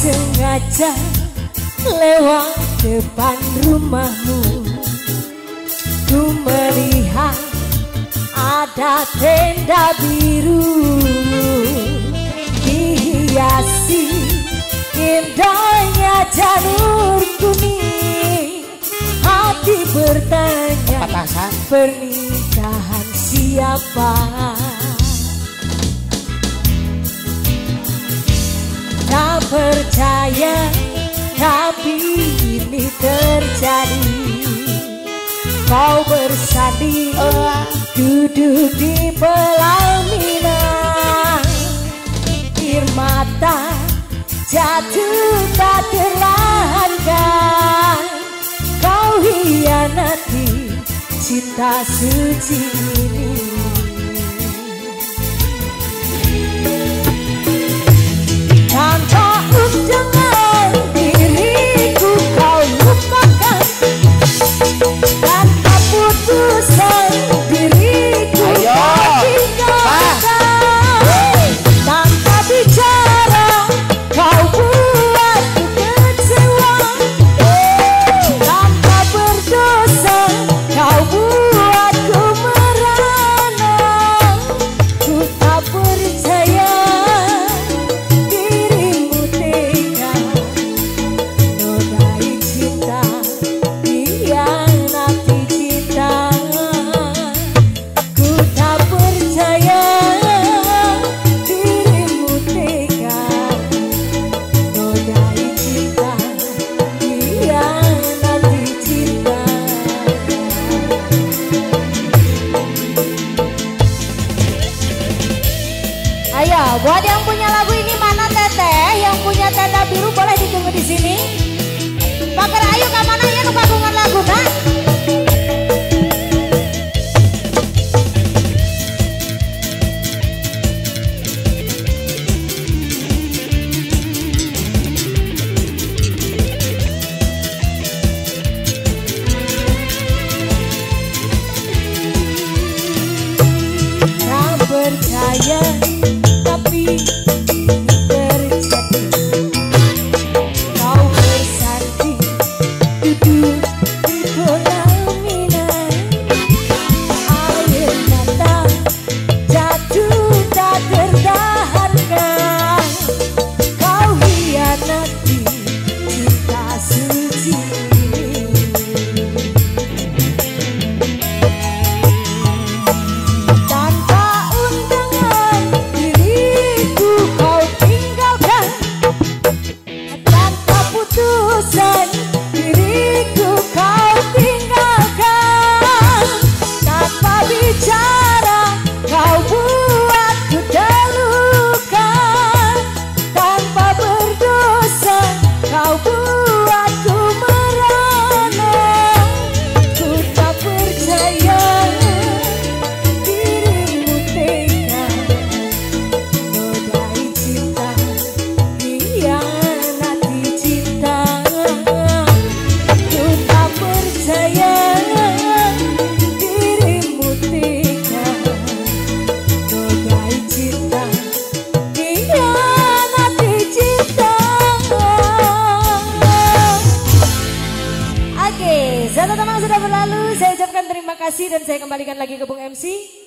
saja lewat depan rumahmu. Ku melihat ada tenda biru. Dihiasi indahnya janur kuning. Hati bertanya pernikahan siapa percaya tapi ini terjadi. Kau bersanding duduk di pelaminan. Air mata jatuh tak terlahankan Kau hianati cinta suci ini ini mana teteh? Yang punya tenda biru boleh ditunggu di sini. Pakai ayo ke mana ya ke pagungan lagu? Tak percaya tapi satu teman sudah berlalu. Saya ucapkan terima kasih dan saya kembalikan lagi ke Bung MC.